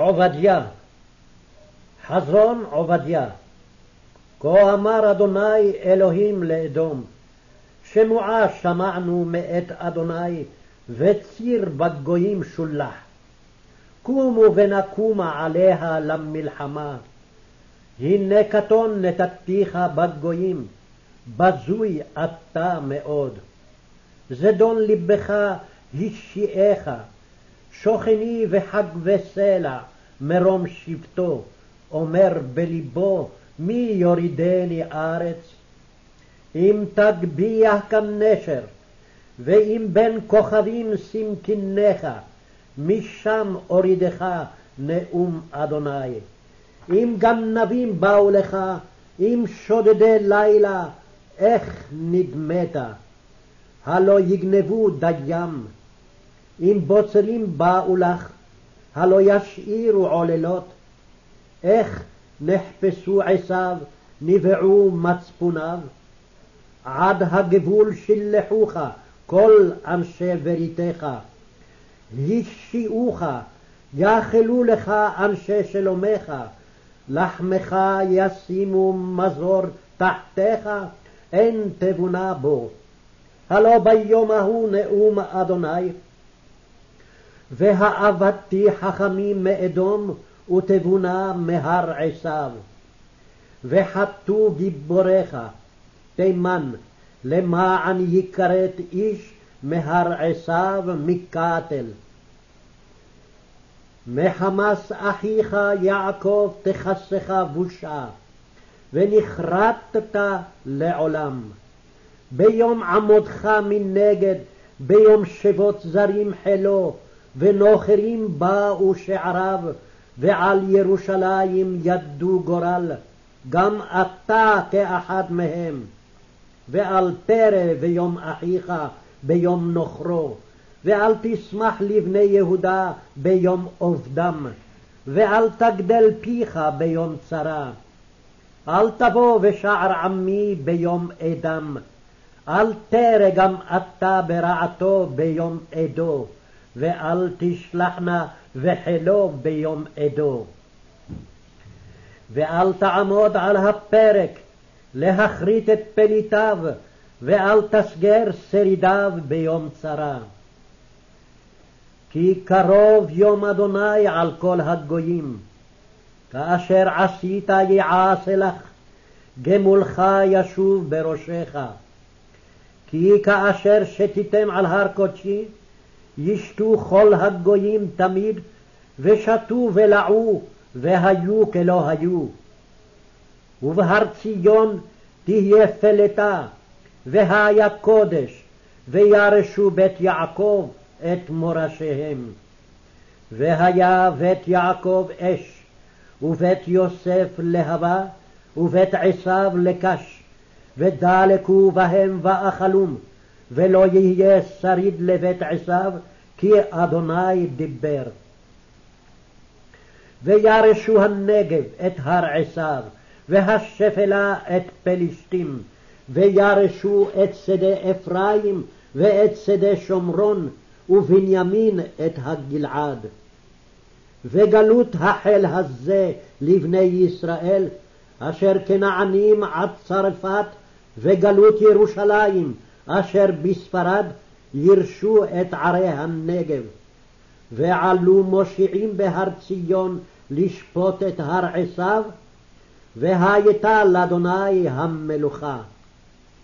עובדיה, חזון עובדיה. כה אמר אדוני אלוהים לאדום, שמועה שמענו מאת אדוני, וציר בגויים שולח. קומו ונקומה עליה למלחמה. הנה קטון נתתיך בגויים, בזוי אתה מאוד. זדון לבך השיעך, שוכני וחגבי סלע מרום שבטו, אומר בלבו מי יורידני ארץ? אם תגביה כנשר, ואם בין כוכבים שים קניך, משם אורידך נאום אדוני. אם גנבים באו לך, אם שודדי לילה, איך נדמת? הלא יגנבו דיים. אם בוצרים באו לך, הלא ישאירו עוללות. איך נחפשו עשיו, נבעו מצפוניו? עד הגבול שלחוך כל אנשי בריתך. השיעוך, יאכלו לך אנשי שלומך, לחמך ישימו מזור תחתיך, אין תבונה בו. הלא ביום ההוא נאום אדוני, והאבדתי חכמים מאדום ותבונה מהר עשיו. וחטאו גיבוריך, תימן, למען יכרת איש מהר עשיו מקטל. מחמס אחיך יעקב תכסך בושה, ונכרתת לעולם. ביום עמודך מנגד, ביום שבות זרים חילו, ונוכרים באו שעריו, ועל ירושלים ידו גורל, גם אתה כאחד מהם. ואל תרא ביום אחיך ביום נוכרו, ואל תשמח לבני יהודה ביום עובדם, ואל תגדל פיך ביום צרה. אל תבוא בשער עמי ביום אדם, אל תרא גם אתה ברעתו ביום עדו, ואל תשלחנה וחילו ביום עדו. ואל תעמוד על הפרק להכרית את פליטיו, ואל תסגר שרידיו ביום צרה. כי קרוב יום אדוני על כל הגויים, כאשר עשית יעשה לך, גמולך ישוב בראשך. כי כאשר שתיתם על הר קודשי, ישתו כל הגויים תמיד, ושתו ולעו, והיו כלא היו. ובהר ציון תהיה פלטה, והיה קודש, וירשו בית יעקב את מורשיהם. והיה בית יעקב אש, ובית יוסף להבה, ובית עשיו לקש, ודלקו בהם ואכלום, ולא יהיה שריד לבית עשיו, כי אדוני דיבר. וירשו הנגב את הר עשיו, והשפלה את פלישתים, וירשו את שדה אפרים ואת שדה שומרון, ובנימין את הגלעד. וגלות החל הזה לבני ישראל, אשר כנענים עד צרפת, וגלות ירושלים, אשר בספרד, ירשו את ערי הנגב. ועלו מושיעים בהר ציון לשפוט את הר עשיו, והייתה לאדוני המלוכה.